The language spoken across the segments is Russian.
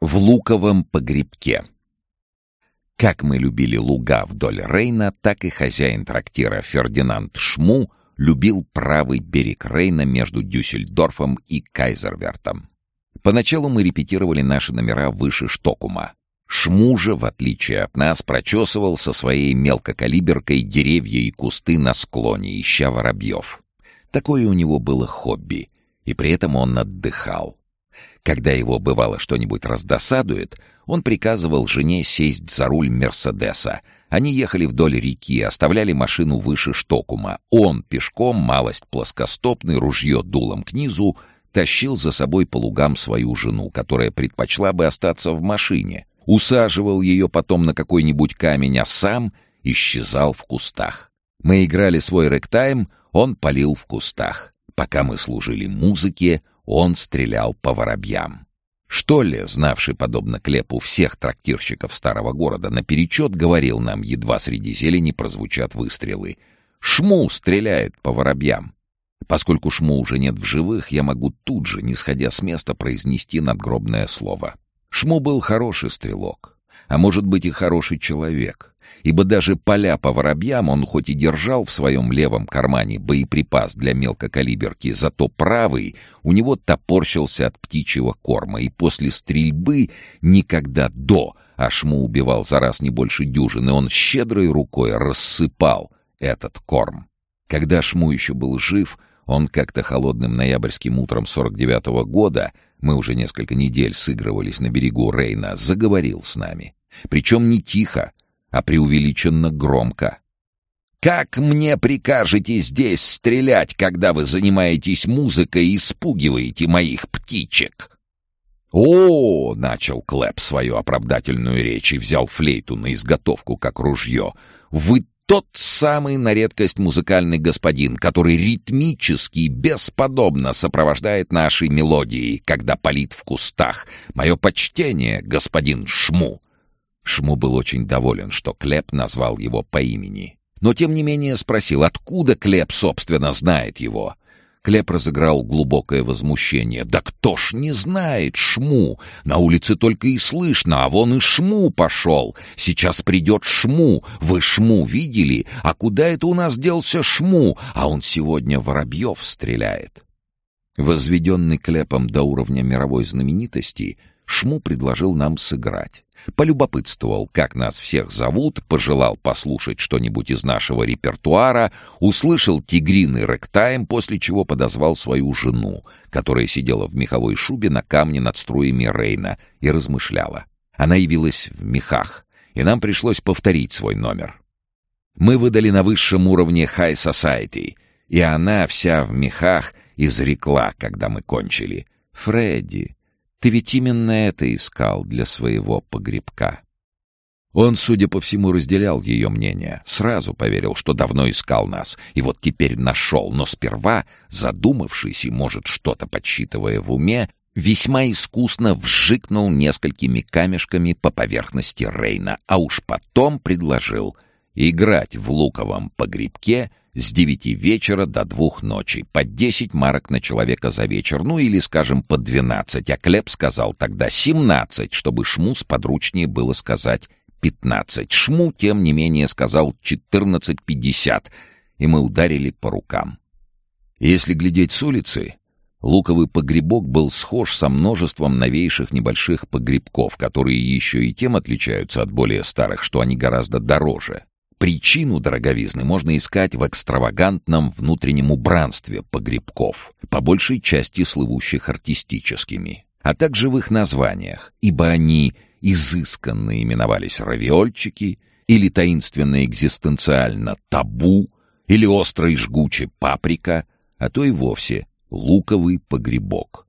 В луковом погребке. Как мы любили луга вдоль Рейна, так и хозяин трактира Фердинанд Шму любил правый берег Рейна между Дюссельдорфом и Кайзервертом. Поначалу мы репетировали наши номера выше Штокума. Шму же, в отличие от нас, прочесывал со своей мелкокалиберкой деревья и кусты на склоне, ища воробьев. Такое у него было хобби, и при этом он отдыхал. Когда его бывало что-нибудь раздосадует, он приказывал жене сесть за руль Мерседеса. Они ехали вдоль реки, оставляли машину выше Штокума. Он пешком, малость плоскостопный, ружье дулом к низу, тащил за собой по лугам свою жену, которая предпочла бы остаться в машине. Усаживал ее потом на какой-нибудь камень, а сам исчезал в кустах. Мы играли свой рэктайм, он палил в кустах. Пока мы служили музыке, он стрелял по воробьям. Что ли, знавший подобно Клепу всех трактирщиков старого города, наперечет говорил нам, едва среди зелени прозвучат выстрелы. «Шму стреляет по воробьям!» Поскольку Шму уже нет в живых, я могу тут же, не сходя с места, произнести надгробное слово. Шму был хороший стрелок, а может быть и хороший человек ибо даже поля по воробьям он хоть и держал в своем левом кармане боеприпас для мелкокалиберки, зато правый у него топорщился от птичьего корма, и после стрельбы никогда до, а Шму убивал за раз не больше дюжины, он щедрой рукой рассыпал этот корм. Когда Шму еще был жив, он как-то холодным ноябрьским утром 49-го года, мы уже несколько недель сыгрывались на берегу Рейна, заговорил с нами. Причем не тихо, а преувеличенно громко. «Как мне прикажете здесь стрелять, когда вы занимаетесь музыкой и спугиваете моих птичек?» «О!» — начал Клэп свою оправдательную речь и взял флейту на изготовку, как ружье. «Вы тот самый на редкость музыкальный господин, который ритмически и бесподобно сопровождает наши мелодии, когда палит в кустах. Мое почтение, господин Шму!» Шму был очень доволен, что Клеп назвал его по имени. Но тем не менее спросил, откуда Клеп, собственно, знает его. Клеп разыграл глубокое возмущение. «Да кто ж не знает Шму? На улице только и слышно, а вон и Шму пошел. Сейчас придет Шму. Вы Шму видели? А куда это у нас делся Шму? А он сегодня Воробьев стреляет». Возведенный Клепом до уровня мировой знаменитости, Шму предложил нам сыграть. Полюбопытствовал, как нас всех зовут, пожелал послушать что-нибудь из нашего репертуара, услышал тигриный рэктайм, после чего подозвал свою жену, которая сидела в меховой шубе на камне над струями Рейна и размышляла. Она явилась в мехах, и нам пришлось повторить свой номер. Мы выдали на высшем уровне High Society, и она вся в мехах изрекла, когда мы кончили. «Фредди, ты ведь именно это искал для своего погребка. Он, судя по всему, разделял ее мнение, сразу поверил, что давно искал нас, и вот теперь нашел, но сперва, задумавшись и, может, что-то подсчитывая в уме, весьма искусно вжикнул несколькими камешками по поверхности Рейна, а уж потом предложил играть в луковом погребке с девяти вечера до двух ночи, по десять марок на человека за вечер, ну или, скажем, по двенадцать, а Клеп сказал тогда семнадцать, чтобы Шму сподручнее было сказать пятнадцать. Шму, тем не менее, сказал четырнадцать пятьдесят, и мы ударили по рукам. Если глядеть с улицы, луковый погребок был схож со множеством новейших небольших погребков, которые еще и тем отличаются от более старых, что они гораздо дороже. Причину дороговизны можно искать в экстравагантном внутреннем убранстве погребков, по большей части слывущих артистическими, а также в их названиях, ибо они изысканно именовались равиольчики или таинственно экзистенциально табу, или острый жгучий паприка, а то и вовсе луковый погребок.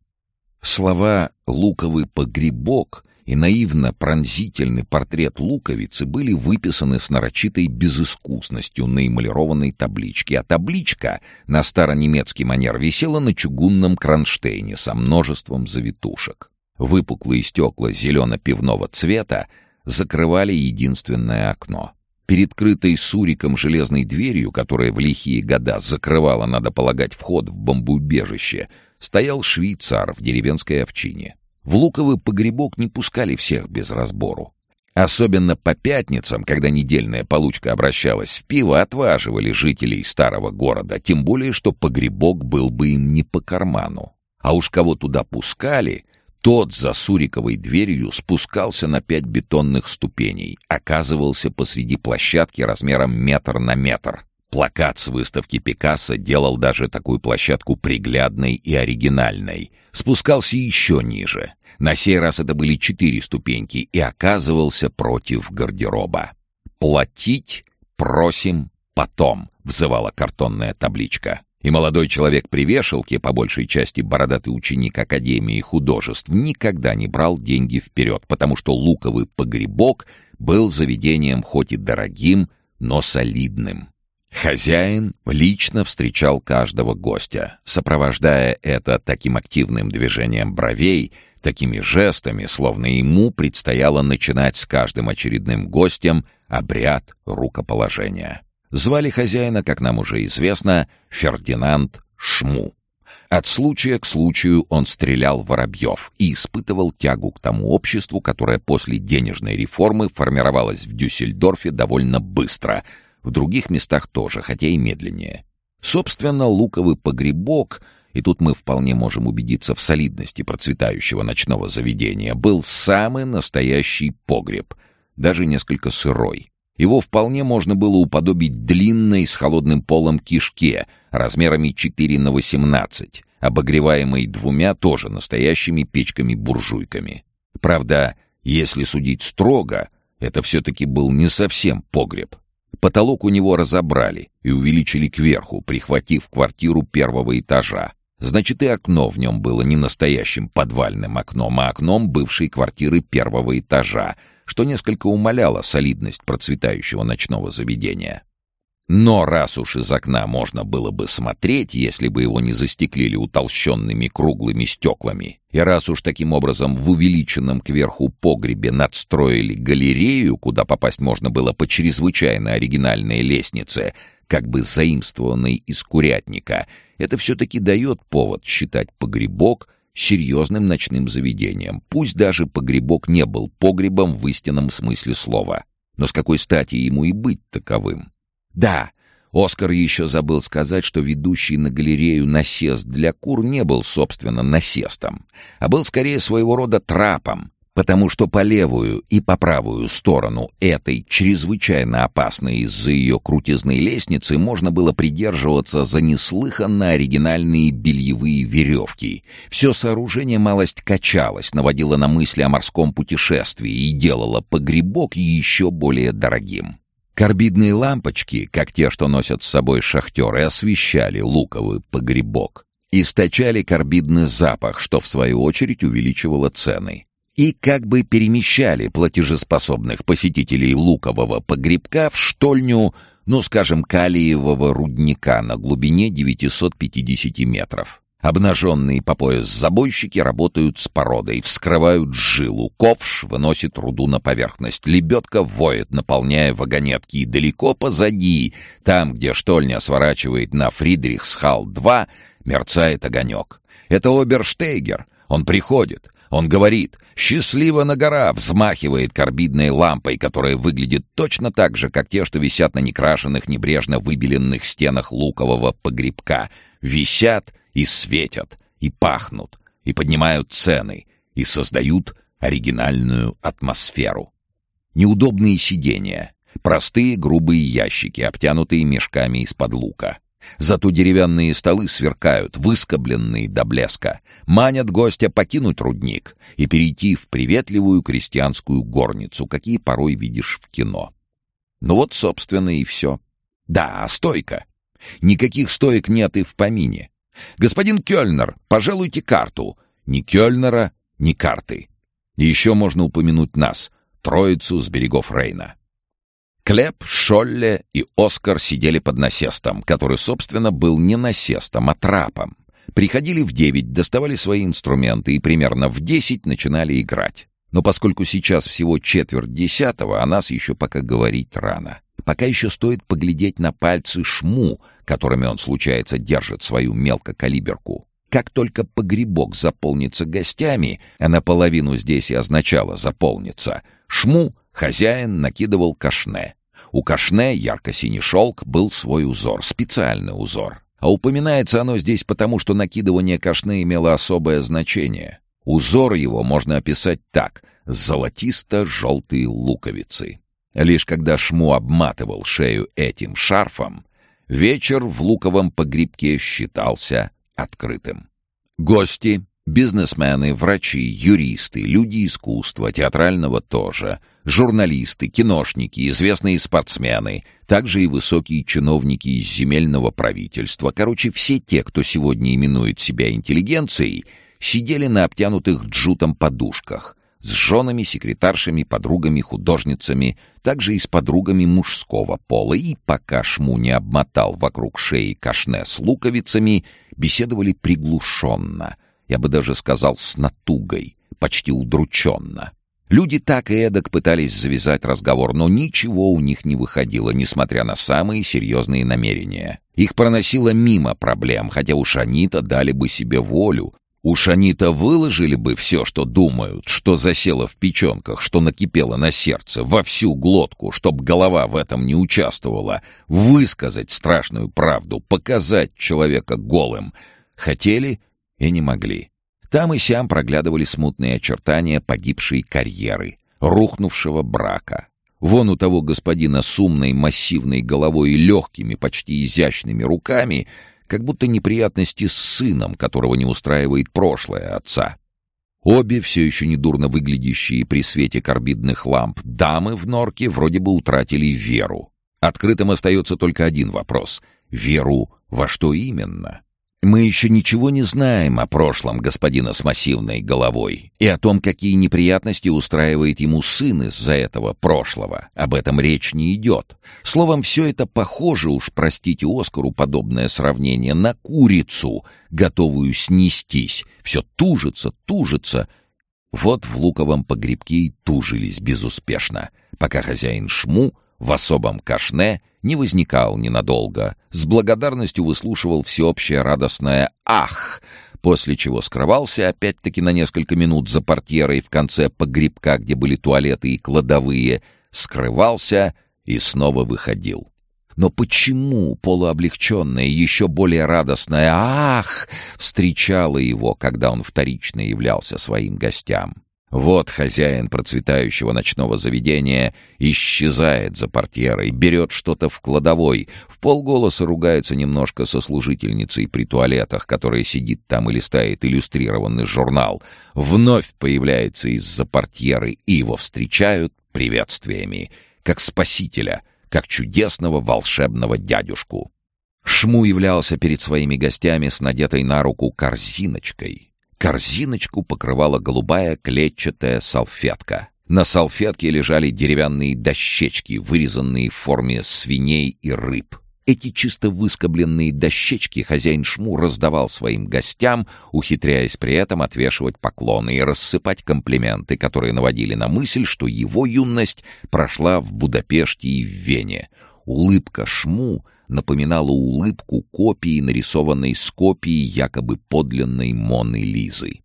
Слова «луковый погребок» и наивно-пронзительный портрет луковицы были выписаны с нарочитой безыскусностью на эмалированной табличке, а табличка на старонемецкий манер висела на чугунном кронштейне со множеством завитушек. Выпуклые стекла зелено-пивного цвета закрывали единственное окно. Перед крытой суриком железной дверью, которая в лихие года закрывала, надо полагать, вход в бомбоубежище, стоял швейцар в деревенской овчине. В Луковый погребок не пускали всех без разбору. Особенно по пятницам, когда недельная получка обращалась в пиво, отваживали жителей старого города, тем более, что погребок был бы им не по карману. А уж кого туда пускали, тот за Суриковой дверью спускался на пять бетонных ступеней, оказывался посреди площадки размером метр на метр. Плакат с выставки Пикассо делал даже такую площадку приглядной и оригинальной. Спускался еще ниже. На сей раз это были четыре ступеньки и оказывался против гардероба. «Платить просим потом», — взывала картонная табличка. И молодой человек при вешалке, по большей части бородатый ученик Академии художеств, никогда не брал деньги вперед, потому что луковый погребок был заведением хоть и дорогим, но солидным. Хозяин лично встречал каждого гостя, сопровождая это таким активным движением бровей, такими жестами, словно ему предстояло начинать с каждым очередным гостем обряд рукоположения. Звали хозяина, как нам уже известно, Фердинанд Шму. От случая к случаю он стрелял воробьев и испытывал тягу к тому обществу, которое после денежной реформы формировалось в Дюссельдорфе довольно быстро, в других местах тоже, хотя и медленнее. Собственно, луковый погребок, и тут мы вполне можем убедиться в солидности процветающего ночного заведения, был самый настоящий погреб, даже несколько сырой. Его вполне можно было уподобить длинной с холодным полом кишке размерами 4 на 18, обогреваемой двумя тоже настоящими печками-буржуйками. Правда, если судить строго, это все-таки был не совсем погреб. Потолок у него разобрали и увеличили кверху, прихватив квартиру первого этажа. Значит, и окно в нем было не настоящим подвальным окном, а окном бывшей квартиры первого этажа, что несколько умаляло солидность процветающего ночного заведения. Но раз уж из окна можно было бы смотреть, если бы его не застеклили утолщенными круглыми стеклами, и раз уж таким образом в увеличенном кверху погребе надстроили галерею, куда попасть можно было по чрезвычайно оригинальной лестнице, как бы заимствованной из курятника, это все-таки дает повод считать погребок — серьезным ночным заведением. Пусть даже погребок не был погребом в истинном смысле слова. Но с какой стати ему и быть таковым? Да, Оскар еще забыл сказать, что ведущий на галерею насест для кур не был, собственно, насестом, а был скорее своего рода трапом, потому что по левую и по правую сторону этой чрезвычайно опасной из-за ее крутизной лестницы можно было придерживаться за неслыханно оригинальные бельевые веревки. Все сооружение малость качалось, наводило на мысли о морском путешествии и делало погребок еще более дорогим. Карбидные лампочки, как те, что носят с собой шахтеры, освещали луковый погребок. Источали карбидный запах, что в свою очередь увеличивало цены и как бы перемещали платежеспособных посетителей лукового погребка в штольню, ну, скажем, калиевого рудника на глубине 950 метров. Обнаженные по пояс забойщики работают с породой, вскрывают жилу, ковш выносит руду на поверхность, лебедка воет, наполняя вагонетки, и далеко позади, там, где штольня сворачивает на Фридрихсхалл-2, мерцает огонек. Это Оберштейгер, он приходит, он говорит «Счастливо на гора!» взмахивает карбидной лампой, которая выглядит точно так же, как те, что висят на некрашенных, небрежно выбеленных стенах лукового погребка. Висят и светят, и пахнут, и поднимают цены, и создают оригинальную атмосферу. Неудобные сидения, простые грубые ящики, обтянутые мешками из-под лука — Зато деревянные столы сверкают, выскобленные до блеска, манят гостя покинуть рудник и перейти в приветливую крестьянскую горницу, какие порой видишь в кино. Ну вот, собственно, и все. Да, стойка. Никаких стоек нет и в помине. Господин Кёльнер, пожалуйте карту. Ни Кёльнера, ни карты. И еще можно упомянуть нас, троицу с берегов Рейна. Клеп, Шолле и Оскар сидели под насестом, который, собственно, был не насестом, а трапом. Приходили в девять, доставали свои инструменты и примерно в десять начинали играть. Но поскольку сейчас всего четверть десятого, о нас еще пока говорить рано. Пока еще стоит поглядеть на пальцы шму, которыми он, случается, держит свою мелкокалиберку. Как только погребок заполнится гостями, а наполовину здесь и означало «заполнится», Шму, хозяин, накидывал кашне. У кашне ярко-синий шелк был свой узор, специальный узор. А упоминается оно здесь потому, что накидывание кашне имело особое значение. Узор его можно описать так — золотисто-желтые луковицы. Лишь когда Шму обматывал шею этим шарфом, вечер в луковом погребке считался открытым. Гости, бизнесмены, врачи, юристы, люди искусства, театрального тоже, журналисты, киношники, известные спортсмены, также и высокие чиновники из земельного правительства, короче, все те, кто сегодня именует себя интеллигенцией, сидели на обтянутых джутом подушках, с женами, секретаршами, подругами, художницами, также и с подругами мужского пола, и пока Шму не обмотал вокруг шеи кашне с луковицами, беседовали приглушенно, я бы даже сказал с натугой, почти удрученно. Люди так и эдак пытались завязать разговор, но ничего у них не выходило, несмотря на самые серьезные намерения. Их проносило мимо проблем, хотя уж они-то дали бы себе волю, Уж они-то выложили бы все, что думают, что засело в печенках, что накипело на сердце, во всю глотку, чтоб голова в этом не участвовала, высказать страшную правду, показать человека голым. Хотели и не могли. Там и сям проглядывали смутные очертания погибшей карьеры, рухнувшего брака. Вон у того господина с умной массивной головой и легкими, почти изящными руками — как будто неприятности с сыном, которого не устраивает прошлое отца. Обе, все еще недурно выглядящие при свете карбидных ламп, дамы в норке вроде бы утратили веру. Открытым остается только один вопрос — веру во что именно? Мы еще ничего не знаем о прошлом господина с массивной головой и о том, какие неприятности устраивает ему сын из-за этого прошлого. Об этом речь не идет. Словом, все это похоже, уж простите Оскару подобное сравнение, на курицу, готовую снестись. Все тужится, тужится. Вот в луковом погребке и тужились безуспешно, пока хозяин Шму в особом кашне не возникал ненадолго, с благодарностью выслушивал всеобщее радостное «Ах!», после чего скрывался опять-таки на несколько минут за портьерой в конце погребка, где были туалеты и кладовые, скрывался и снова выходил. Но почему полуоблегченное, еще более радостное «Ах!» встречало его, когда он вторично являлся своим гостям? Вот хозяин процветающего ночного заведения исчезает за портьерой, берет что-то в кладовой, в полголоса ругается немножко со служительницей при туалетах, которая сидит там и листает иллюстрированный журнал, вновь появляется из-за портьеры и его встречают приветствиями, как спасителя, как чудесного волшебного дядюшку. Шму являлся перед своими гостями с надетой на руку корзиночкой — Корзиночку покрывала голубая клетчатая салфетка. На салфетке лежали деревянные дощечки, вырезанные в форме свиней и рыб. Эти чисто выскобленные дощечки хозяин Шму раздавал своим гостям, ухитряясь при этом отвешивать поклоны и рассыпать комплименты, которые наводили на мысль, что его юность прошла в Будапеште и в Вене. Улыбка Шму — напоминала улыбку копии, нарисованной с копией якобы подлинной Моны Лизы.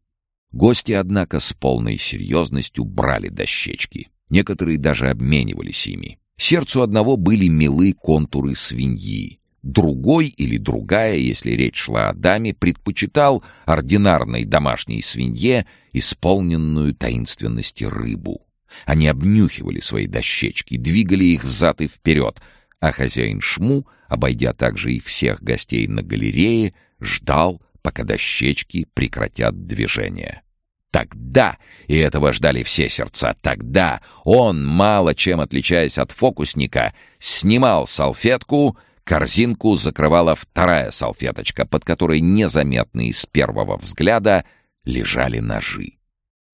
Гости, однако, с полной серьезностью брали дощечки. Некоторые даже обменивались ими. Сердцу одного были милы контуры свиньи. Другой или другая, если речь шла о даме, предпочитал ординарной домашней свинье исполненную таинственности рыбу. Они обнюхивали свои дощечки, двигали их взад и вперед, а хозяин Шму, обойдя также и всех гостей на галерее, ждал, пока дощечки прекратят движение. Тогда, и этого ждали все сердца, тогда он, мало чем отличаясь от фокусника, снимал салфетку, корзинку закрывала вторая салфеточка, под которой незаметные с первого взгляда лежали ножи.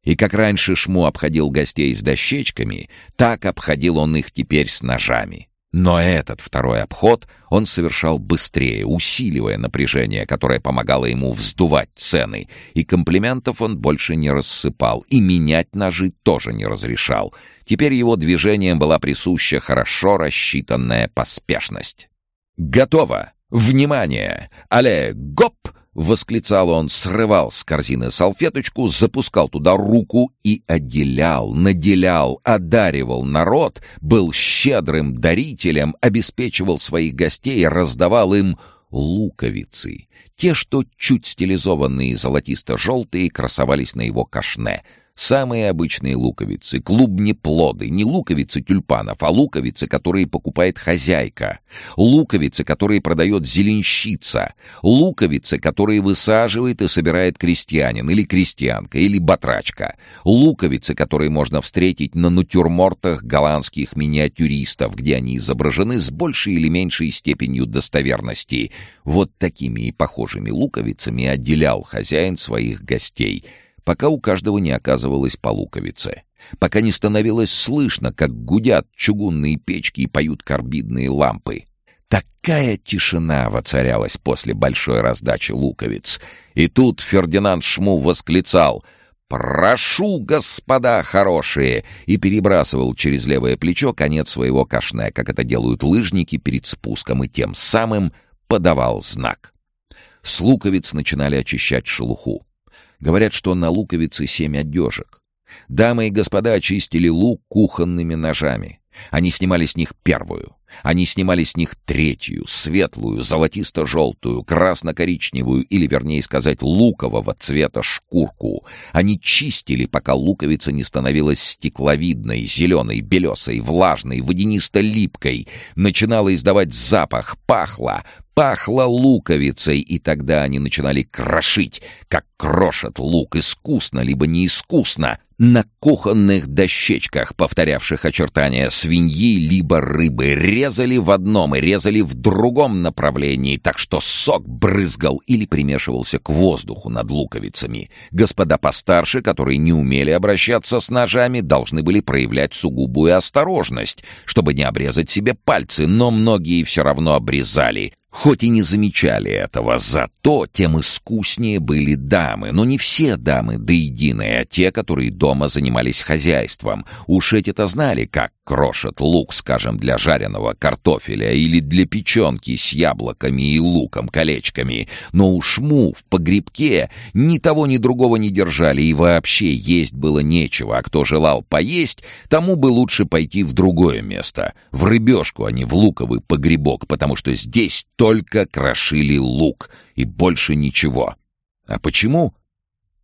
И как раньше Шму обходил гостей с дощечками, так обходил он их теперь с ножами. Но этот второй обход он совершал быстрее, усиливая напряжение, которое помогало ему вздувать цены, и комплиментов он больше не рассыпал, и менять ножи тоже не разрешал. Теперь его движением была присуща хорошо рассчитанная поспешность. «Готово! Внимание! Але, гоп!» — восклицал он, срывал с корзины салфеточку, запускал туда руку и отделял, наделял, одаривал народ, был щедрым дарителем, обеспечивал своих гостей, раздавал им луковицы. Те, что чуть стилизованные золотисто-желтые, красовались на его кашне — Самые обычные луковицы, клубни-плоды, не луковицы тюльпанов, а луковицы, которые покупает хозяйка, луковицы, которые продает зеленщица, луковицы, которые высаживает и собирает крестьянин или крестьянка, или батрачка, луковицы, которые можно встретить на натюрмортах голландских миниатюристов, где они изображены с большей или меньшей степенью достоверности. Вот такими и похожими луковицами отделял хозяин своих гостей — пока у каждого не оказывалось по луковице, пока не становилось слышно, как гудят чугунные печки и поют карбидные лампы. Такая тишина воцарялась после большой раздачи луковиц. И тут Фердинанд Шму восклицал «Прошу, господа хорошие!» и перебрасывал через левое плечо конец своего кашне, как это делают лыжники перед спуском, и тем самым подавал знак. С луковиц начинали очищать шелуху. Говорят, что на луковице семь одежек. Дамы и господа очистили лук кухонными ножами. Они снимали с них первую. Они снимали с них третью, светлую, золотисто-желтую, красно-коричневую или, вернее сказать, лукового цвета шкурку. Они чистили, пока луковица не становилась стекловидной, зеленой, белесой, влажной, водянисто-липкой. Начинала издавать запах, пахла, пахло луковицей, и тогда они начинали крошить, как крошат лук, искусно либо неискусно, на кухонных дощечках, повторявших очертания свиньи либо рыбы, резали в одном и резали в другом направлении, так что сок брызгал или примешивался к воздуху над луковицами. Господа постарше, которые не умели обращаться с ножами, должны были проявлять сугубую осторожность, чтобы не обрезать себе пальцы, но многие все равно обрезали, Хоть и не замечали этого, зато тем искуснее были дамы. Но не все дамы до единой, а те, которые дома занимались хозяйством. Уж эти-то знали, как крошат лук, скажем, для жареного картофеля или для печенки с яблоками и луком, колечками. Но уж му в погребке ни того, ни другого не держали, и вообще есть было нечего. А кто желал поесть, тому бы лучше пойти в другое место. В рыбешку, а не в луковый погребок, потому что здесь только крошили лук и больше ничего. А почему?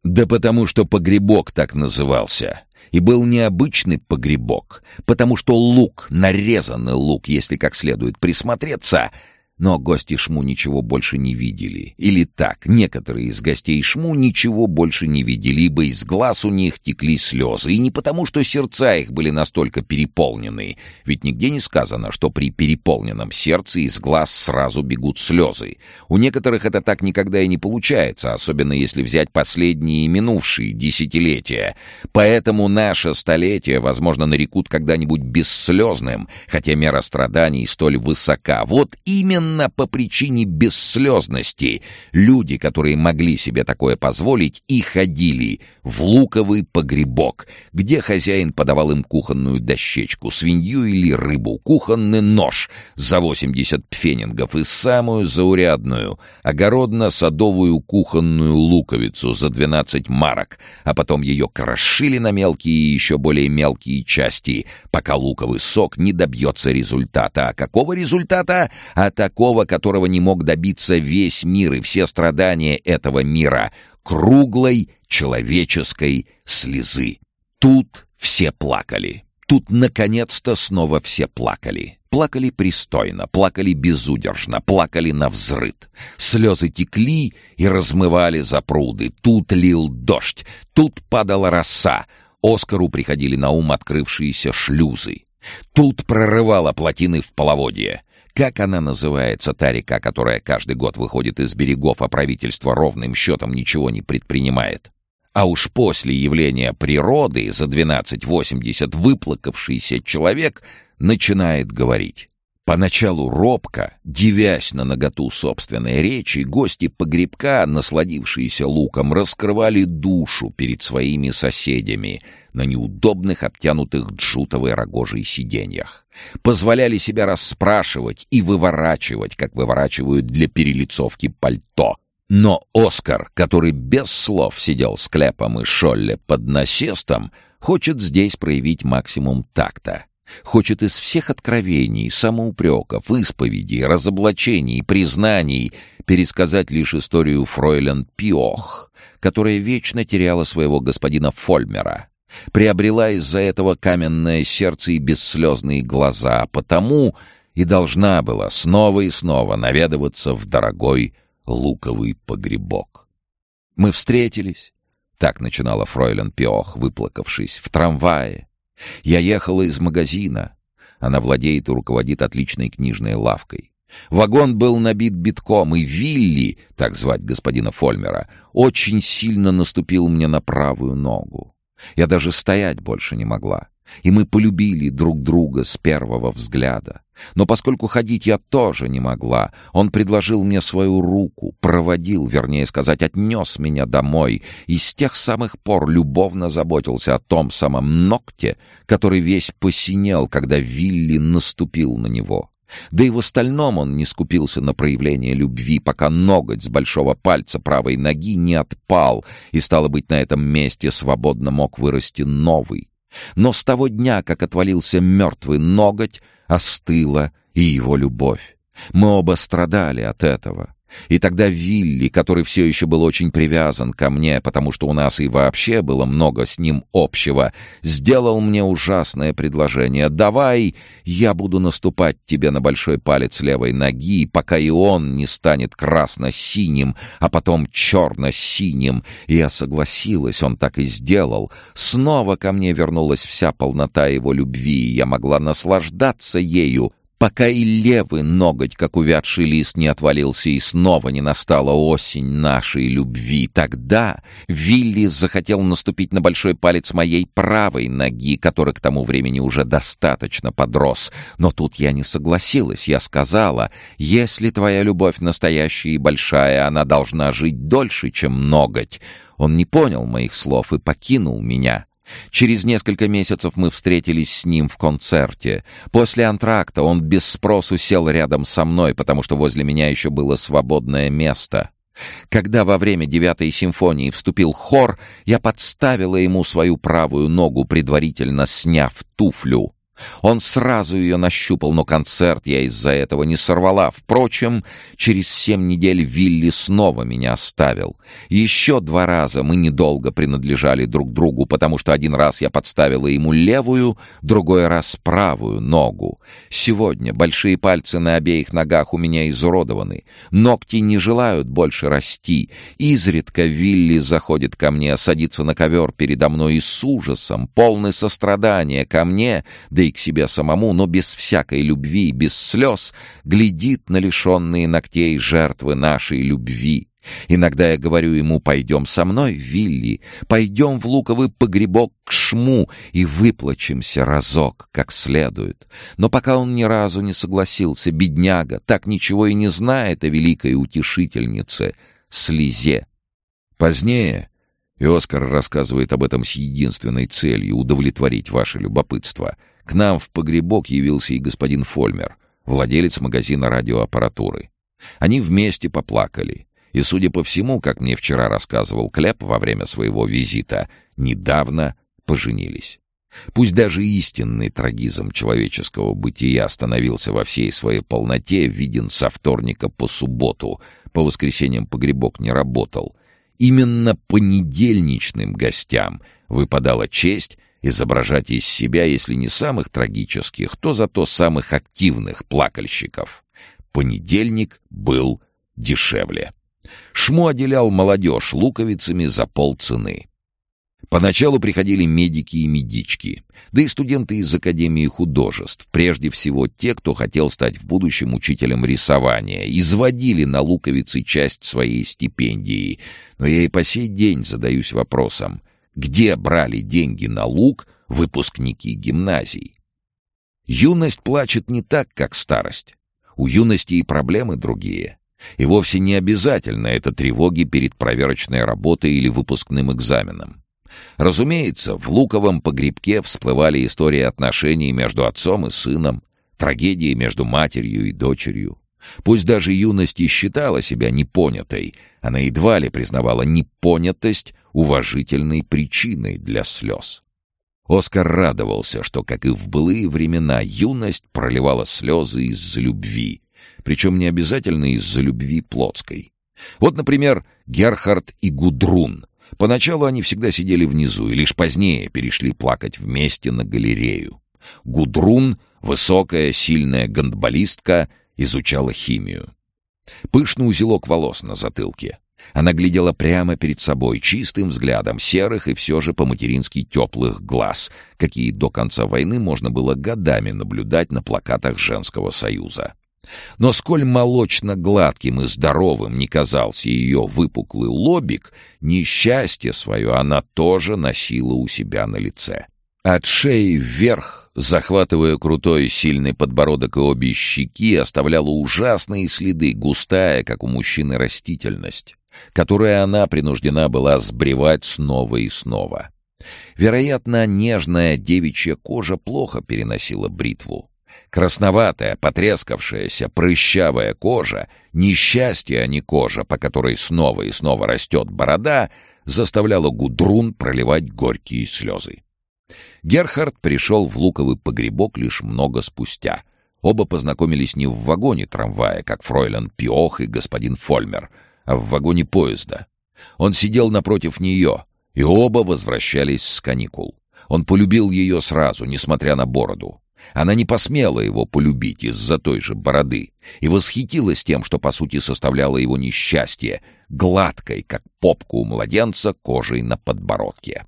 Да потому что погребок так назывался. И был необычный погребок, потому что лук, нарезанный лук, если как следует присмотреться, но гости Шму ничего больше не видели. Или так, некоторые из гостей Шму ничего больше не видели, ибо из глаз у них текли слезы. И не потому, что сердца их были настолько переполнены. Ведь нигде не сказано, что при переполненном сердце из глаз сразу бегут слезы. У некоторых это так никогда и не получается, особенно если взять последние минувшие десятилетия. Поэтому наше столетие, возможно, нарекут когда-нибудь бесслезным, хотя мера страданий столь высока. Вот именно Именно по причине бесслезности люди, которые могли себе такое позволить, и ходили в луковый погребок, где хозяин подавал им кухонную дощечку, свинью или рыбу, кухонный нож за 80 пфенингов и самую заурядную, огородно-садовую кухонную луковицу за 12 марок, а потом ее крошили на мелкие и еще более мелкие части, пока луковый сок не добьется результата. А какого результата? А так такого, которого не мог добиться весь мир и все страдания этого мира, круглой человеческой слезы. Тут все плакали. Тут, наконец-то, снова все плакали. Плакали пристойно, плакали безудержно, плакали на взрыд. Слезы текли и размывали за пруды. Тут лил дождь, тут падала роса. Оскару приходили на ум открывшиеся шлюзы. Тут прорывало плотины в половодье. Как она называется, та река, которая каждый год выходит из берегов, а правительство ровным счетом ничего не предпринимает? А уж после явления природы за 12.80 выплакавшийся человек начинает говорить. Поначалу робко, девясь на наготу собственной речи, гости погребка, насладившиеся луком, раскрывали душу перед своими соседями на неудобных, обтянутых джутовой рогожей сиденьях. Позволяли себя расспрашивать и выворачивать, как выворачивают для перелицовки пальто. Но Оскар, который без слов сидел с Клепом и Шолле под насестом, хочет здесь проявить максимум такта. Хочет из всех откровений, самоупреков, исповедей, разоблачений, признаний пересказать лишь историю фройлен Пиох, которая вечно теряла своего господина Фольмера, приобрела из-за этого каменное сердце и бесслезные глаза, потому и должна была снова и снова наведываться в дорогой луковый погребок. Мы встретились, так начинала фройлен Пиох, выплакавшись, в трамвае. Я ехала из магазина. Она владеет и руководит отличной книжной лавкой. Вагон был набит битком, и Вилли, так звать господина Фольмера, очень сильно наступил мне на правую ногу. Я даже стоять больше не могла и мы полюбили друг друга с первого взгляда. Но поскольку ходить я тоже не могла, он предложил мне свою руку, проводил, вернее сказать, отнес меня домой, и с тех самых пор любовно заботился о том самом ногте, который весь посинел, когда Вилли наступил на него. Да и в остальном он не скупился на проявление любви, пока ноготь с большого пальца правой ноги не отпал, и, стало быть, на этом месте свободно мог вырасти новый. Но с того дня, как отвалился мертвый ноготь, остыла и его любовь. Мы оба страдали от этого. И тогда Вилли, который все еще был очень привязан ко мне, потому что у нас и вообще было много с ним общего, сделал мне ужасное предложение. «Давай я буду наступать тебе на большой палец левой ноги, пока и он не станет красно-синим, а потом черно-синим». Я согласилась, он так и сделал. Снова ко мне вернулась вся полнота его любви, и я могла наслаждаться ею, пока и левый ноготь, как увядший лист, не отвалился и снова не настала осень нашей любви. Тогда Вилли захотел наступить на большой палец моей правой ноги, который к тому времени уже достаточно подрос. Но тут я не согласилась. Я сказала, если твоя любовь настоящая и большая, она должна жить дольше, чем ноготь. Он не понял моих слов и покинул меня. Через несколько месяцев мы встретились с ним в концерте. После антракта он без спросу сел рядом со мной, потому что возле меня еще было свободное место. Когда во время девятой симфонии вступил хор, я подставила ему свою правую ногу, предварительно сняв туфлю. Он сразу ее нащупал, но концерт я из-за этого не сорвала. Впрочем, через семь недель Вилли снова меня оставил. Еще два раза мы недолго принадлежали друг другу, потому что один раз я подставила ему левую, другой раз правую ногу. Сегодня большие пальцы на обеих ногах у меня изуродованы. Ногти не желают больше расти. Изредка Вилли заходит ко мне, садится на ковер передо мной и с ужасом, полный сострадания ко мне, да и к себе самому, но без всякой любви, без слез, глядит на лишенные ногтей жертвы нашей любви. Иногда я говорю ему «пойдем со мной, Вилли, пойдем в луковый погребок к шму и выплачемся разок, как следует». Но пока он ни разу не согласился, бедняга, так ничего и не знает о великой утешительнице, слезе. Позднее, и Оскар рассказывает об этом с единственной целью — удовлетворить ваше любопытство — к нам в погребок явился и господин Фольмер, владелец магазина радиоаппаратуры. Они вместе поплакали. И, судя по всему, как мне вчера рассказывал Клеп во время своего визита, недавно поженились. Пусть даже истинный трагизм человеческого бытия становился во всей своей полноте виден со вторника по субботу, по воскресеньям погребок не работал. Именно понедельничным гостям выпадала честь изображать из себя, если не самых трагических, то зато самых активных плакальщиков. Понедельник был дешевле. Шму отделял молодежь луковицами за полцены. Поначалу приходили медики и медички, да и студенты из Академии художеств, прежде всего те, кто хотел стать в будущем учителем рисования, изводили на луковицы часть своей стипендии. Но я и по сей день задаюсь вопросом, где брали деньги на лук выпускники гимназий. Юность плачет не так, как старость. У юности и проблемы другие. И вовсе не обязательно это тревоги перед проверочной работой или выпускным экзаменом. Разумеется, в луковом погребке всплывали истории отношений между отцом и сыном, трагедии между матерью и дочерью. Пусть даже юность и считала себя непонятой, она едва ли признавала непонятость уважительной причиной для слез. Оскар радовался, что, как и в былые времена, юность проливала слезы из-за любви, причем не обязательно из-за любви плотской. Вот, например, Герхард и Гудрун. Поначалу они всегда сидели внизу и лишь позднее перешли плакать вместе на галерею. Гудрун, высокая, сильная гандболистка, изучала химию. Пышный узелок волос на затылке. Она глядела прямо перед собой, чистым взглядом серых и все же по-матерински теплых глаз, какие до конца войны можно было годами наблюдать на плакатах женского союза. Но сколь молочно-гладким и здоровым не казался ее выпуклый лобик, несчастье свое она тоже носила у себя на лице. От шеи вверх, захватывая крутой сильный подбородок и обе щеки, оставляла ужасные следы, густая, как у мужчины, растительность, которую она принуждена была сбривать снова и снова. Вероятно, нежная девичья кожа плохо переносила бритву. Красноватая, потрескавшаяся, прыщавая кожа, несчастье, а не кожа, по которой снова и снова растет борода, заставляла Гудрун проливать горькие слезы. Герхард пришел в луковый погребок лишь много спустя. Оба познакомились не в вагоне трамвая, как фройлен Пиох и господин Фольмер, а в вагоне поезда. Он сидел напротив нее, и оба возвращались с каникул. Он полюбил ее сразу, несмотря на бороду. Она не посмела его полюбить из-за той же бороды и восхитилась тем, что по сути составляло его несчастье, гладкой, как попка у младенца, кожей на подбородке.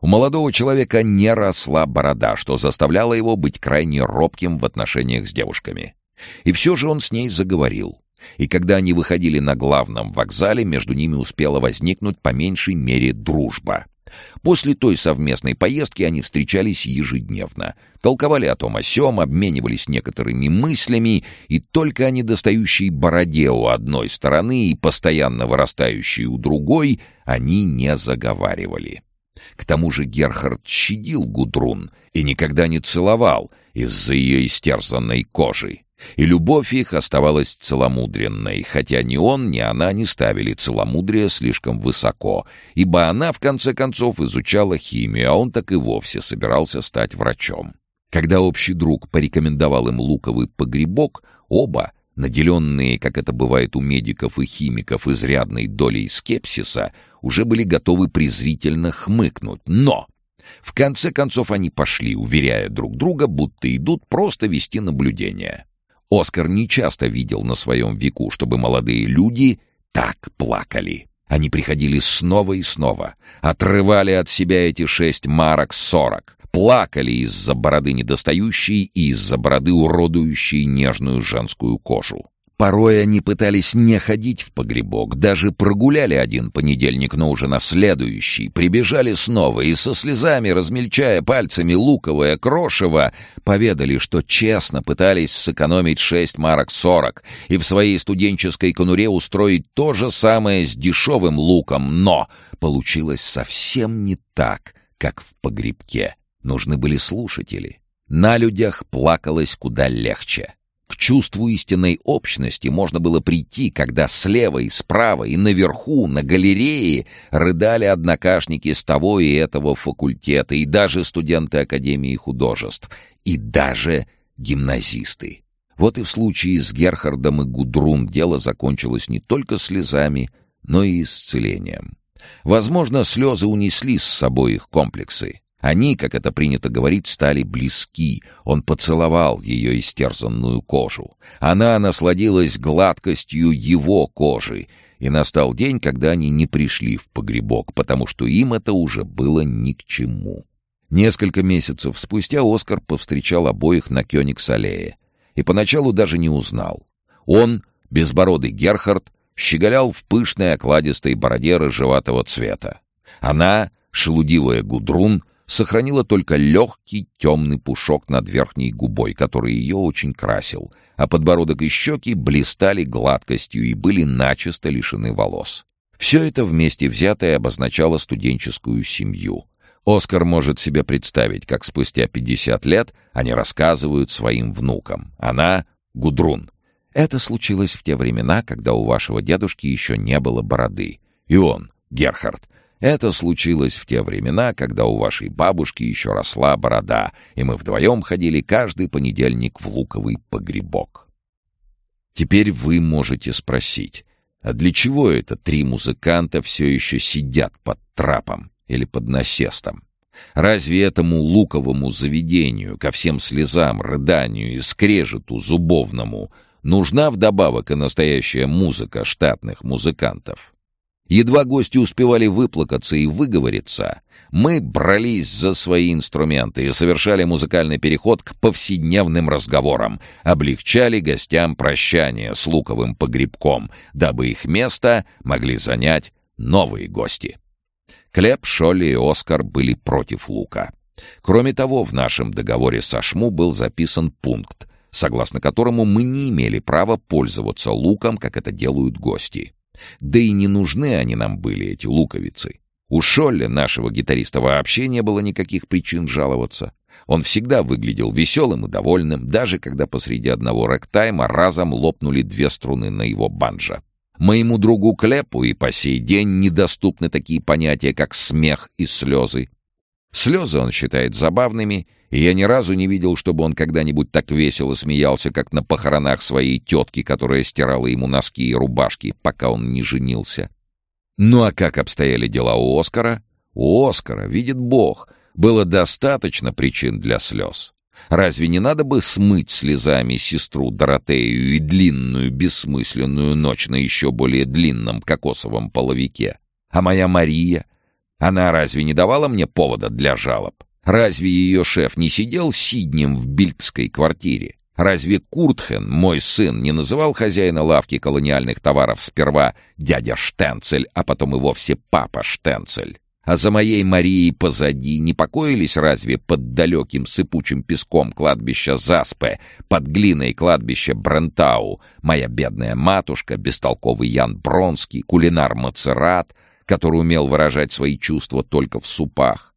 У молодого человека не росла борода, что заставляло его быть крайне робким в отношениях с девушками. И все же он с ней заговорил. И когда они выходили на главном вокзале, между ними успела возникнуть по меньшей мере дружба. После той совместной поездки они встречались ежедневно, толковали о том о сём, обменивались некоторыми мыслями, и только о недостающей бороде у одной стороны и постоянно вырастающей у другой они не заговаривали. К тому же Герхард щадил Гудрун и никогда не целовал из-за ее истерзанной кожи. И любовь их оставалась целомудренной, хотя ни он, ни она не ставили целомудрие слишком высоко, ибо она, в конце концов, изучала химию, а он так и вовсе собирался стать врачом. Когда общий друг порекомендовал им луковый погребок, оба, наделенные, как это бывает у медиков и химиков, изрядной долей скепсиса, уже были готовы презрительно хмыкнуть. Но в конце концов они пошли, уверяя друг друга, будто идут просто вести наблюдение. Оскар нечасто видел на своем веку, чтобы молодые люди так плакали. Они приходили снова и снова, отрывали от себя эти шесть марок сорок, плакали из-за бороды недостающей и из-за бороды уродующей нежную женскую кожу. Порой они пытались не ходить в погребок, даже прогуляли один понедельник, но уже на следующий, прибежали снова и со слезами, размельчая пальцами луковое крошево, поведали, что честно пытались сэкономить шесть марок сорок и в своей студенческой конуре устроить то же самое с дешевым луком, но получилось совсем не так, как в погребке. Нужны были слушатели. На людях плакалось куда легче. К чувству истинной общности можно было прийти, когда слева и справа и наверху, на галерее, рыдали однокашники с того и этого факультета, и даже студенты Академии художеств, и даже гимназисты. Вот и в случае с Герхардом и Гудрун дело закончилось не только слезами, но и исцелением. Возможно, слезы унесли с собой их комплексы. Они, как это принято говорить, стали близки. Он поцеловал ее истерзанную кожу. Она насладилась гладкостью его кожи. И настал день, когда они не пришли в погребок, потому что им это уже было ни к чему. Несколько месяцев спустя Оскар повстречал обоих на Кёнигс-аллее. И поначалу даже не узнал. Он, безбородый Герхард, щеголял в пышной окладистой бороде рыжеватого цвета. Она, шелудивая Гудрун, сохранила только легкий темный пушок над верхней губой, который ее очень красил, а подбородок и щеки блистали гладкостью и были начисто лишены волос. Все это вместе взятое обозначало студенческую семью. Оскар может себе представить, как спустя 50 лет они рассказывают своим внукам. Она — Гудрун. Это случилось в те времена, когда у вашего дедушки еще не было бороды. И он, Герхард, это случилось в те времена, когда у вашей бабушки еще росла борода, и мы вдвоем ходили каждый понедельник в луковый погребок. Теперь вы можете спросить, а для чего это три музыканта все еще сидят под трапом или под насестом? Разве этому луковому заведению, ко всем слезам, рыданию и скрежету зубовному нужна вдобавок и настоящая музыка штатных музыкантов? Едва гости успевали выплакаться и выговориться, мы брались за свои инструменты и совершали музыкальный переход к повседневным разговорам, облегчали гостям прощание с луковым погребком, дабы их место могли занять новые гости. Клеп, Шолли и Оскар были против лука. Кроме того, в нашем договоре со Шму был записан пункт, согласно которому мы не имели права пользоваться луком, как это делают гости. Да и не нужны они нам были, эти луковицы. У Шолля, нашего гитариста, вообще не было никаких причин жаловаться. Он всегда выглядел веселым и довольным, даже когда посреди одного рэктайма разом лопнули две струны на его банджо. Моему другу Клепу и по сей день недоступны такие понятия, как смех и слезы. Слезы он считает забавными, и я ни разу не видел, чтобы он когда-нибудь так весело смеялся, как на похоронах своей тетки, которая стирала ему носки и рубашки, пока он не женился. Ну а как обстояли дела у Оскара? У Оскара, видит Бог, было достаточно причин для слез. Разве не надо бы смыть слезами сестру Доротею и длинную бессмысленную ночь на еще более длинном кокосовом половике? А моя Мария? Она разве не давала мне повода для жалоб? Разве ее шеф не сидел сиднем в бильгской квартире? Разве Куртхен, мой сын, не называл хозяина лавки колониальных товаров сперва дядя Штенцель, а потом и вовсе папа Штенцель? А за моей Марией позади не покоились разве под далеким сыпучим песком кладбища Заспе, под глиной кладбища Брентау, моя бедная матушка, бестолковый Ян Бронский, кулинар Мацерат, который умел выражать свои чувства только в супах?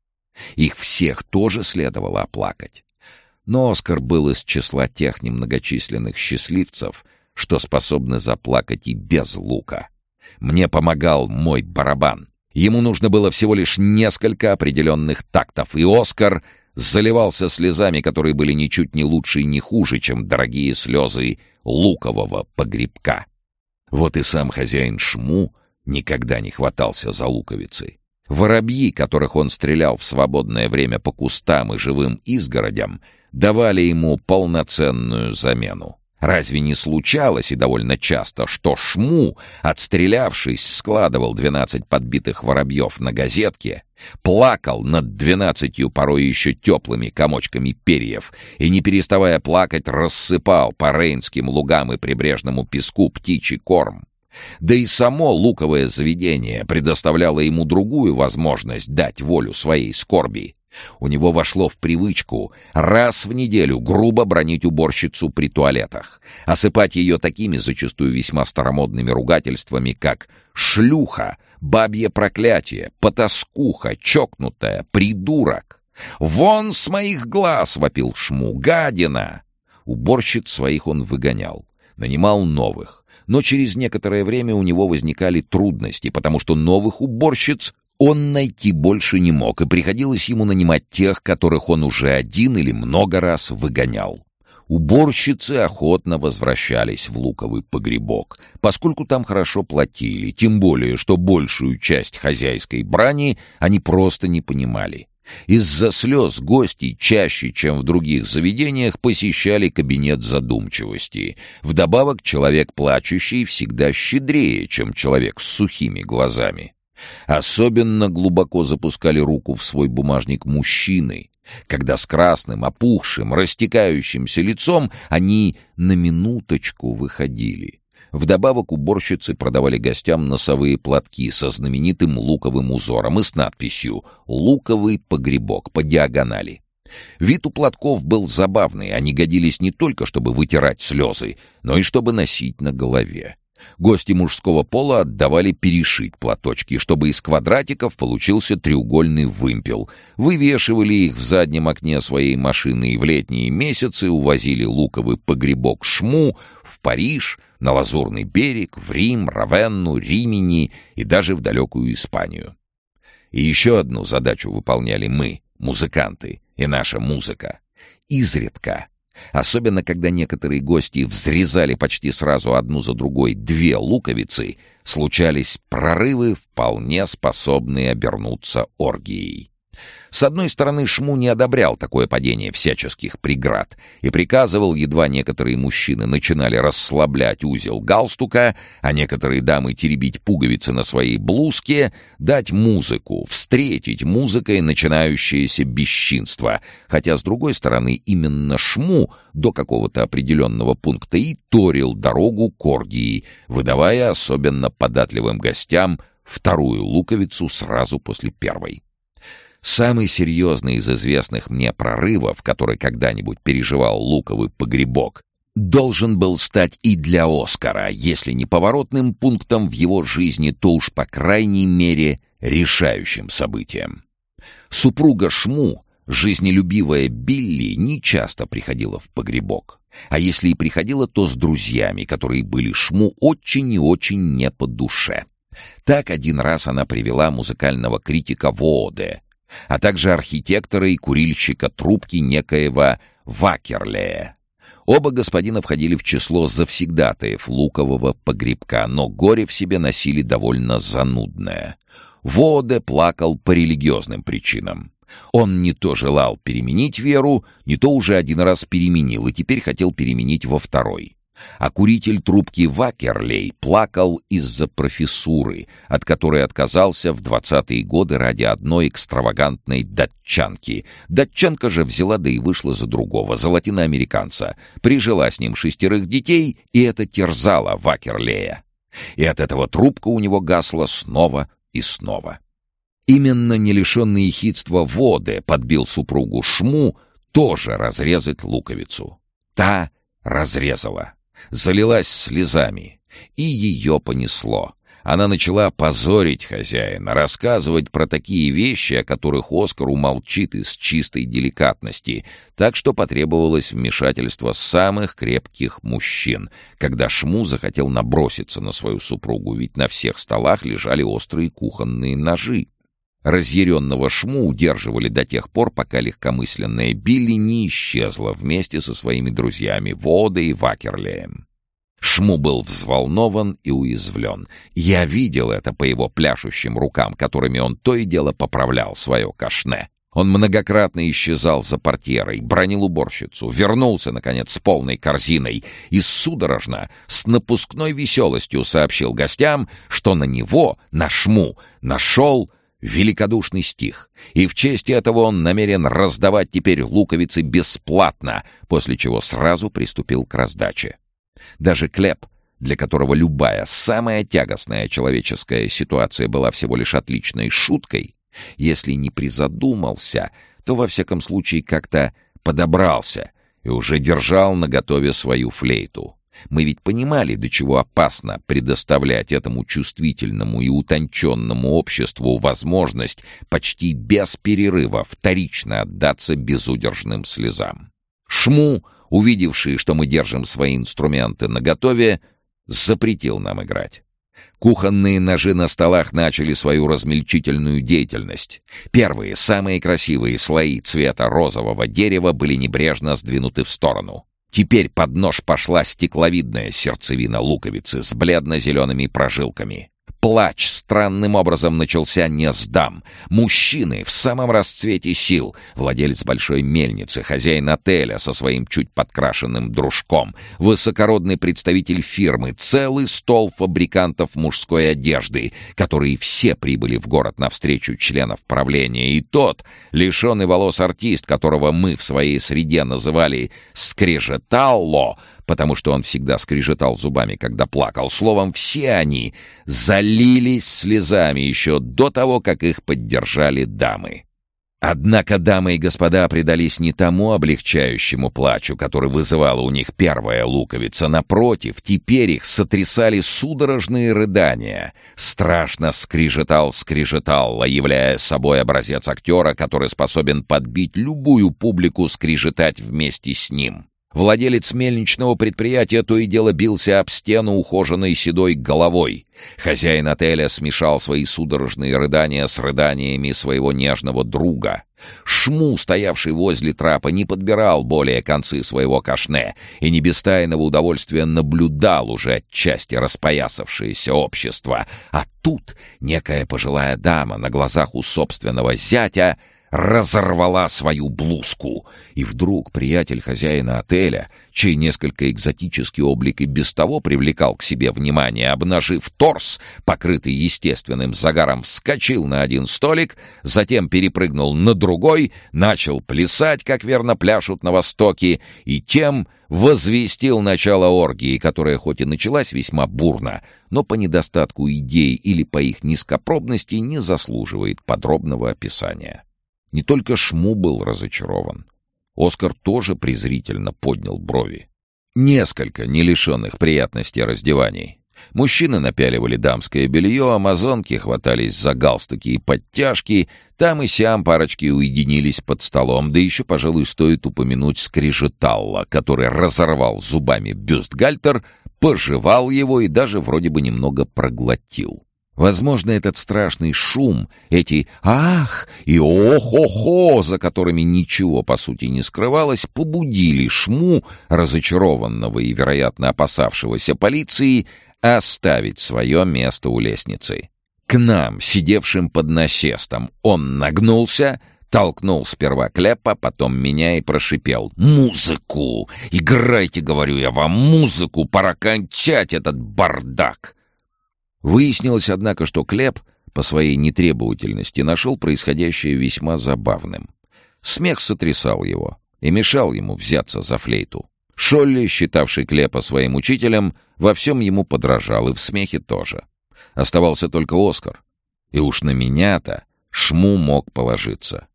Их всех тоже следовало оплакать. Но Оскар был из числа тех немногочисленных счастливцев, что способны заплакать и без лука. Мне помогал мой барабан. Ему нужно было всего лишь несколько определенных тактов, и Оскар заливался слезами, которые были ничуть не лучше и не хуже, чем дорогие слезы лукового погребка. Вот и сам хозяин Шму никогда не хватался за луковицы. Воробьи, которых он стрелял в свободное время по кустам и живым изгородям, давали ему полноценную замену. Разве не случалось и довольно часто, что Шму, отстрелявшись, складывал двенадцать подбитых воробьев на газетке, плакал над двенадцатью порой еще теплыми комочками перьев и, не переставая плакать, рассыпал по рейнским лугам и прибрежному песку птичий корм? Да и само луковое заведение предоставляло ему другую возможность дать волю своей скорби. У него вошло в привычку раз в неделю грубо бронить уборщицу при туалетах, осыпать ее такими зачастую весьма старомодными ругательствами, как «шлюха», «бабье проклятие», «потаскуха», «чокнутая», «придурок». «Вон с моих глаз!» — вопил Шму. «Гадина!» Уборщиц своих он выгонял, нанимал новых, но через некоторое время у него возникали трудности, потому что новых уборщиц он найти больше не мог, и приходилось ему нанимать тех, которых он уже один или много раз выгонял. Уборщицы охотно возвращались в луковый погребок, поскольку там хорошо платили, тем более, что большую часть хозяйской брани они просто не понимали. Из-за слез гости чаще, чем в других заведениях, посещали кабинет задумчивости. Вдобавок, человек плачущий всегда щедрее, чем человек с сухими глазами. Особенно глубоко запускали руку в свой бумажник мужчины, когда с красным, опухшим, растекающимся лицом они на минуточку выходили. Вдобавок уборщицы продавали гостям носовые платки со знаменитым луковым узором и с надписью «Луковый погребок» по диагонали. Вид у платков был забавный, они годились не только, чтобы вытирать слезы, но и чтобы носить на голове. Гости мужского пола отдавали перешить платочки, чтобы из квадратиков получился треугольный вымпел. Вывешивали их в заднем окне своей машины и в летние месяцы увозили луковый погребок Шму в Париж, на Лазурный берег, в Рим, Равенну, Римени и даже в далекую Испанию. И еще одну задачу выполняли мы, музыканты, и наша музыка. Изредка Особенно, когда некоторые гости взрезали почти сразу одну за другой две луковицы, случались прорывы, вполне способные обернуться оргией. С одной стороны, Шму не одобрял такое падение всяческих преград и приказывал, едва некоторые мужчины начинали расслаблять узел галстука, а некоторые дамы теребить пуговицы на своей блузке, дать музыку, встретить музыкой начинающееся бесчинство, хотя, с другой стороны, именно Шму до какого-то определенного пункта и торил дорогу к оргии, выдавая особенно податливым гостям вторую луковицу сразу после первой. Самый серьезный из известных мне прорывов, который когда-нибудь переживал луковый погребок, должен был стать и для Оскара, если не поворотным пунктом в его жизни, то уж по крайней мере решающим событием. Супруга Шму, жизнелюбивая Билли, не часто приходила в погребок. А если и приходила, то с друзьями, которые были Шму очень и очень не по душе. Так один раз она привела музыкального критика Вооде, а также архитектора и курильщика трубки некоего Вакерлея. Оба господина входили в число завсегдатаев лукового погребка, но горе в себе носили довольно занудное. Воде плакал по религиозным причинам. Он не то желал переменить веру, не то уже один раз переменил и теперь хотел переменить во второй а куритель трубки Вакерлей плакал из-за профессуры, от которой отказался в двадцатые годы ради одной экстравагантной датчанки. Датчанка же взяла да и вышла за другого, за латиноамериканца, прижила с ним шестерых детей, и это терзало Вакерлея. И от этого трубка у него гасла снова и снова. Именно не лишенный ехидства воды подбил супругу Шму тоже разрезать луковицу. Та разрезала залилась слезами, и ее понесло. Она начала позорить хозяина, рассказывать про такие вещи, о которых Оскар умолчит из чистой деликатности, так что потребовалось вмешательство самых крепких мужчин, когда Шму захотел наброситься на свою супругу, ведь на всех столах лежали острые кухонные ножи. Разъяренного Шму удерживали до тех пор, пока легкомысленная Билли не исчезла вместе со своими друзьями Водой и Вакерлеем. Шму был взволнован и уязвлен. Я видел это по его пляшущим рукам, которыми он то и дело поправлял свое кашне. Он многократно исчезал за портьерой, бронил уборщицу, вернулся, наконец, с полной корзиной и судорожно, с напускной веселостью сообщил гостям, что на него, на шму, нашел великодушный стих, и в честь этого он намерен раздавать теперь луковицы бесплатно, после чего сразу приступил к раздаче. Даже Клеп, для которого любая самая тягостная человеческая ситуация была всего лишь отличной шуткой, если не призадумался, то во всяком случае как-то подобрался и уже держал наготове свою флейту. Мы ведь понимали, до чего опасно предоставлять этому чувствительному и утонченному обществу возможность почти без перерыва вторично отдаться безудержным слезам. Шму, увидевший, что мы держим свои инструменты наготове, запретил нам играть. Кухонные ножи на столах начали свою размельчительную деятельность. Первые, самые красивые слои цвета розового дерева были небрежно сдвинуты в сторону. Теперь под нож пошла стекловидная сердцевина луковицы с бледно-зелеными прожилками. Плач странным образом начался не с дам. Мужчины в самом расцвете сил, владелец большой мельницы, хозяин отеля со своим чуть подкрашенным дружком, высокородный представитель фирмы, целый стол фабрикантов мужской одежды, которые все прибыли в город навстречу членов правления, и тот, лишенный волос артист, которого мы в своей среде называли «скрежеталло», потому что он всегда скрежетал зубами, когда плакал. Словом, все они залились слезами еще до того, как их поддержали дамы. Однако дамы и господа предались не тому облегчающему плачу, который вызывала у них первая луковица. Напротив, теперь их сотрясали судорожные рыдания. Страшно скрижетал-скрижетал, являя собой образец актера, который способен подбить любую публику скрижетать вместе с ним. Владелец мельничного предприятия то и дело бился об стену ухоженной седой головой. Хозяин отеля смешал свои судорожные рыдания с рыданиями своего нежного друга. Шму, стоявший возле трапа, не подбирал более концы своего кашне и не без тайного удовольствия наблюдал уже отчасти распоясавшееся общество. А тут некая пожилая дама на глазах у собственного зятя — разорвала свою блузку. И вдруг приятель хозяина отеля, чей несколько экзотический облик и без того привлекал к себе внимание, обнажив торс, покрытый естественным загаром, вскочил на один столик, затем перепрыгнул на другой, начал плясать, как верно пляшут на Востоке, и тем возвестил начало оргии, которая хоть и началась весьма бурно, но по недостатку идей или по их низкопробности не заслуживает подробного описания. Не только Шму был разочарован. Оскар тоже презрительно поднял брови. Несколько не лишенных приятностей раздеваний. Мужчины напяливали дамское белье, амазонки хватались за галстуки и подтяжки, там и сям парочки уединились под столом, да еще, пожалуй, стоит упомянуть скрижеталла, который разорвал зубами бюстгальтер, пожевал его и даже вроде бы немного проглотил. Возможно, этот страшный шум, эти «ах» и «ох-охо», за которыми ничего, по сути, не скрывалось, побудили шму, разочарованного и, вероятно, опасавшегося полиции, оставить свое место у лестницы. К нам, сидевшим под насестом, он нагнулся, толкнул сперва Клепа, потом меня и прошипел. «Музыку! Играйте, говорю я вам, музыку! Пора кончать этот бардак!» Выяснилось, однако, что Клеп по своей нетребовательности нашел происходящее весьма забавным. Смех сотрясал его и мешал ему взяться за флейту. Шолли, считавший Клепа своим учителем, во всем ему подражал, и в смехе тоже. Оставался только Оскар. И уж на меня-то Шму мог положиться.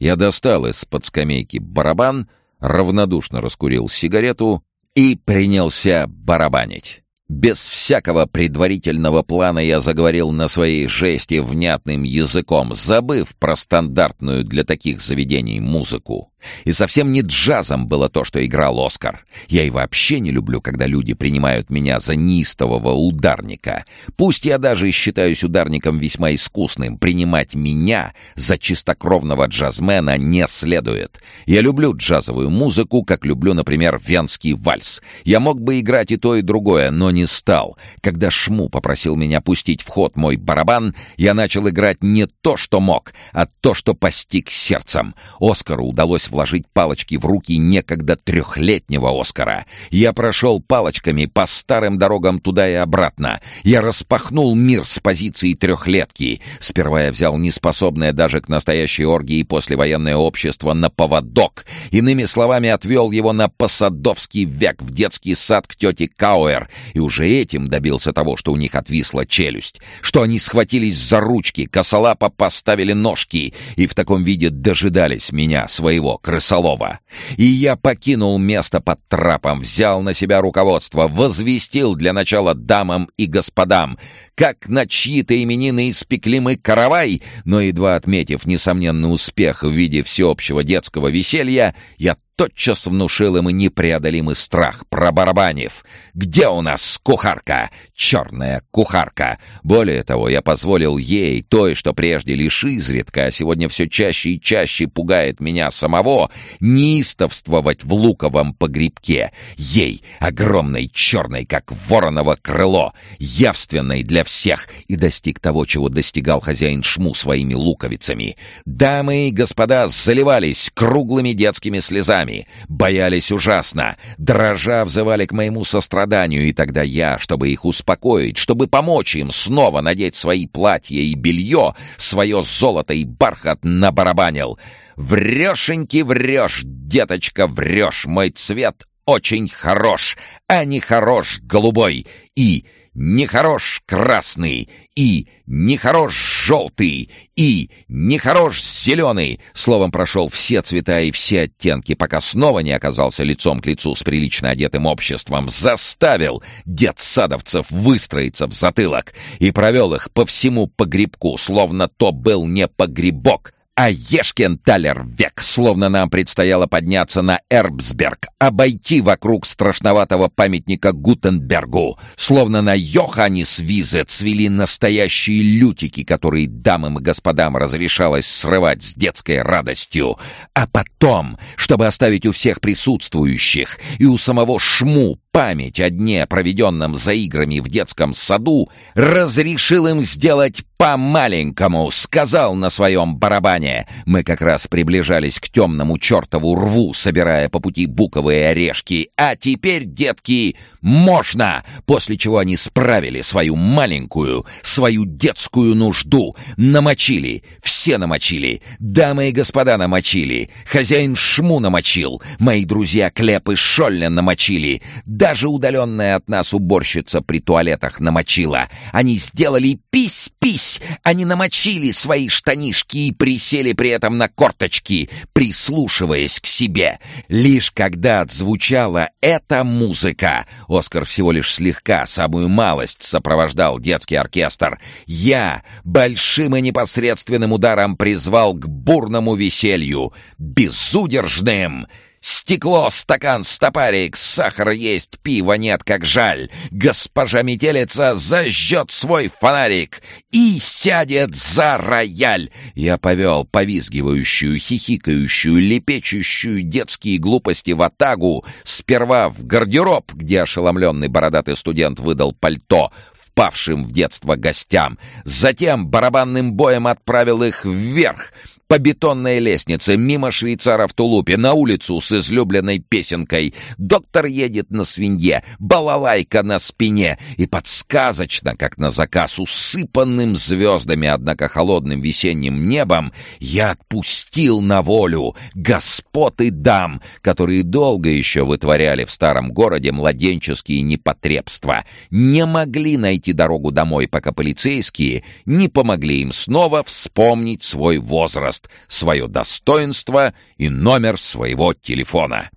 Я достал из-под скамейки барабан, равнодушно раскурил сигарету и принялся барабанить. Без всякого предварительного плана я заговорил на своей жести внятным языком, забыв про стандартную для таких заведений музыку. И совсем не джазом было то, что играл Оскар. Я и вообще не люблю, когда люди принимают меня за неистового ударника. Пусть я даже и считаюсь ударником весьма искусным, принимать меня за чистокровного джазмена не следует. Я люблю джазовую музыку, как люблю, например, венский вальс. Я мог бы играть и то, и другое, но не стал. Когда Шму попросил меня пустить в ход мой барабан, я начал играть не то, что мог, а то, что постиг сердцем. Оскару удалось вложить палочки в руки некогда трехлетнего Оскара. Я прошел палочками по старым дорогам туда и обратно. Я распахнул мир с позиции трехлетки. Сперва я взял неспособное даже к настоящей оргии послевоенное общество на поводок. Иными словами, отвел его на посадовский век в детский сад к тете Кауэр. И уже этим добился того, что у них отвисла челюсть. Что они схватились за ручки, косолапо поставили ножки и в таком виде дожидались меня, своего крысолова. И я покинул место под трапом, взял на себя руководство, возвестил для начала дамам и господам, как на чьи-то именины испекли мы каравай, но едва отметив несомненный успех в виде всеобщего детского веселья, я тотчас внушил им непреодолимый страх, пробарабанив. «Где у нас кухарка? Черная кухарка!» Более того, я позволил ей, той, что прежде лишь изредка, а сегодня все чаще и чаще пугает меня самого, неистовствовать в луковом погребке. Ей, огромной черной, как вороново крыло, явственной для всех, и достиг того, чего достигал хозяин Шму своими луковицами. Дамы и господа заливались круглыми детскими слезами, глазами, боялись ужасно, дрожа взывали к моему состраданию, и тогда я, чтобы их успокоить, чтобы помочь им снова надеть свои платья и белье, свое золото и бархат набарабанил. «Врешеньки врешь, деточка, врешь, мой цвет очень хорош, а не хорош голубой, и нехорош красный, и нехорош желтый, и нехорош зеленый. Словом, прошел все цвета и все оттенки, пока снова не оказался лицом к лицу с прилично одетым обществом. Заставил детсадовцев выстроиться в затылок и провел их по всему погребку, словно то был не погребок, а Ешкин талер век, словно нам предстояло подняться на Эрбсберг, обойти вокруг страшноватого памятника Гутенбергу, словно на Йоханнис Визе цвели настоящие лютики, которые дамам и господам разрешалось срывать с детской радостью. А потом, чтобы оставить у всех присутствующих и у самого Шму память о дне, проведенном за играми в детском саду, разрешил им сделать по-маленькому, сказал на своем барабане. Мы как раз приближались к темному чертову рву, собирая по пути буковые орешки. А теперь, детки, можно! После чего они справили свою маленькую, свою детскую нужду. Намочили, все намочили, дамы и господа намочили, хозяин Шму намочил, мои друзья Клеп и Шолля намочили, даже удаленная от нас уборщица при туалетах намочила. Они сделали пись-пись. Они намочили свои штанишки и присели при этом на корточки, прислушиваясь к себе. Лишь когда отзвучала эта музыка, Оскар всего лишь слегка, самую малость, сопровождал детский оркестр, я большим и непосредственным ударом призвал к бурному веселью, безудержным, Стекло, стакан, стопарик, сахар есть, пива нет, как жаль. Госпожа метелица зажжет свой фонарик и сядет за рояль. Я повел повизгивающую, хихикающую, лепечущую детские глупости в атагу. Сперва в гардероб, где ошеломленный бородатый студент выдал пальто, впавшим в детство гостям. Затем барабанным боем отправил их вверх — по бетонной лестнице, мимо швейцара в тулупе, на улицу с излюбленной песенкой. Доктор едет на свинье, балалайка на спине. И подсказочно, как на заказ, усыпанным звездами, однако холодным весенним небом, я отпустил на волю господ и дам, которые долго еще вытворяли в старом городе младенческие непотребства, не могли найти дорогу домой, пока полицейские не помогли им снова вспомнить свой возраст возраст, свое достоинство и номер своего телефона.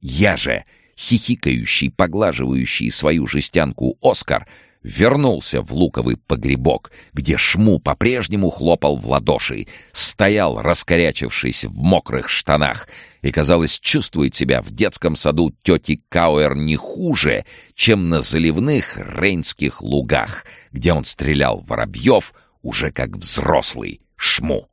Я же, хихикающий, поглаживающий свою жестянку Оскар, вернулся в луковый погребок, где Шму по-прежнему хлопал в ладоши, стоял, раскорячившись в мокрых штанах, и, казалось, чувствует себя в детском саду тети Кауэр не хуже, чем на заливных рейнских лугах, где он стрелял воробьев уже как взрослый Шму.